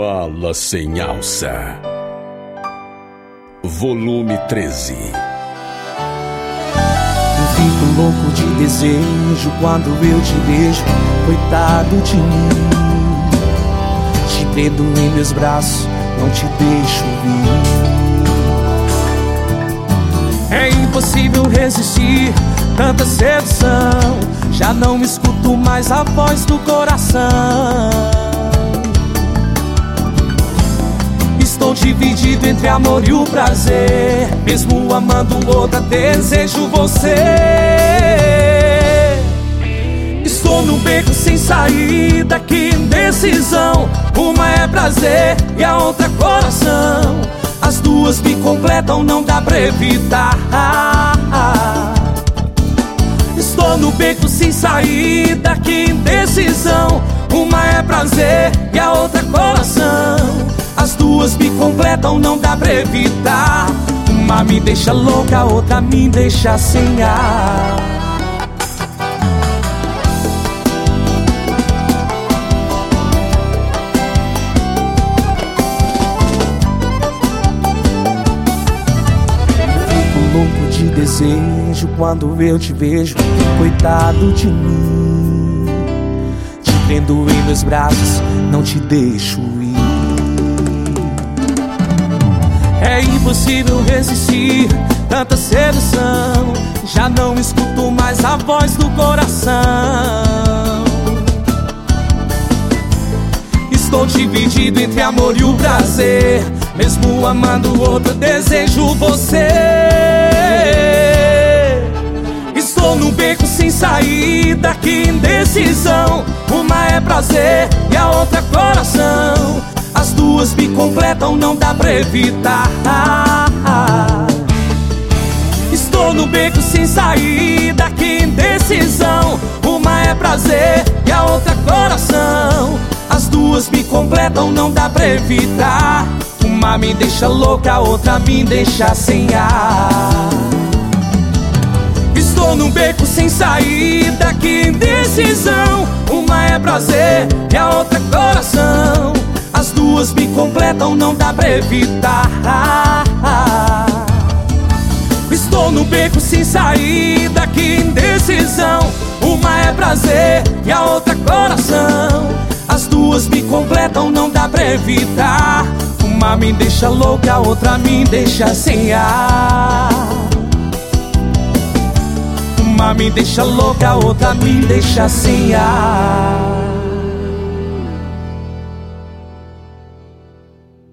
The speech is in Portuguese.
Mala sem alça. Volume 13. Eu fico louco de desejo quando eu te vejo, coitado de mim. Te prendo em meus braços, não te deixo vir. É impossível resistir tanta sedução. Já não escuto mais a voz do coração. Dividido entre amor e o prazer. Mesmo amando outra, desejo você. Estou num beco sem saída, que indecisão. Uma é prazer e a outra coração. As duas me completam, não dá pra evitar. Estou no beco sem saída, que indecisão. Uma é prazer completam, não dá pra evitar. Uma me deixa louca, outra me deixa sem ar. Louco de desejo quando eu te vejo. Coitado de mim. Te prendo em meus braços, não te deixo ir. É impossível resistir tanta sedução. Já não escuto mais a voz do coração. Estou dividido entre amor e o prazer. Mesmo amando outra, desejo você. Estou num beco sem saída, que indecisão. Uma é prazer e a outra é coração. As duas me completam, não dá pra evitar. Estou no beco sem saída, que indecisão. Uma é prazer e a outra é coração. As duas me completam, não dá pra evitar. Uma me deixa louca, a outra me deixa sem ar. Estou num beco sem saída, que indecisão. Uma é prazer e a outra é coração. As duas me completam, não dá pra evitar. Estou no beco sem saída, que indecisão. Uma é prazer e a outra coração. As duas me completam, não dá pra evitar. Uma me deixa louca, a outra me deixa sem ar. Uma me deixa louca, a outra me deixa sem ar.